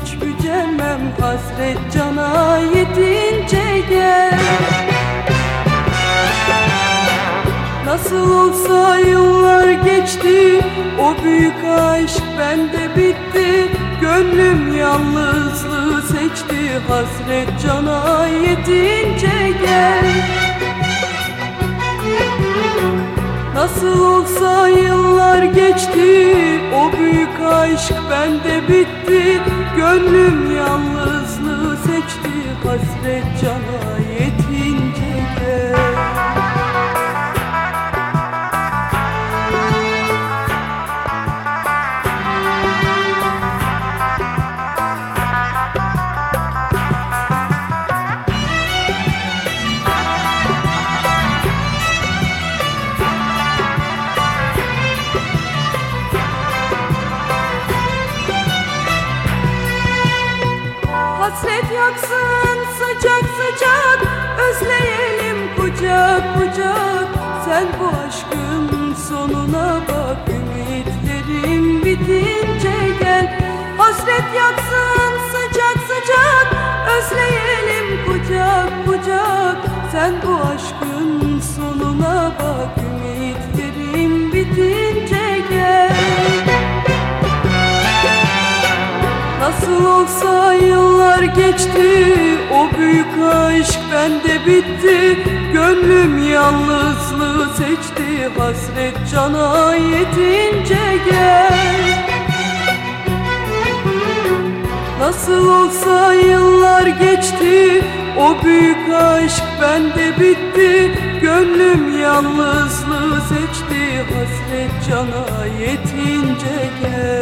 hiç gücemem. Hasret cana yetince gel. Nasıl olsa yıllar geçti O büyük aşk bende bitti. Gönlüm yalnızlığı seçti Hasret cana yetince gel. Nasıl olsa yıllar geçti O büyük aşk bende bitti. Gönlüm yalnızlığı seçti. Hasret cana yetince Hasret yaksın sıcak sıcak. Özleyelim kucak kucak. Sen bu aşkın sonuna bak. Ümitlerim bitince gel. Hasret yaksın sıcak sıcak. Özleyelim kucak kucak. Sen bu aşkın sonuna bak. Ümitlerim bitince gel. Nasıl olsa geçti O büyük aşk bende bitti. Gönlüm yalnızlığı seçti Hasret cana yetince gel. Nasıl olsa yıllar geçti O büyük aşk bende bitti. Gönlüm yalnızlığı seçti Hasret cana yetince gel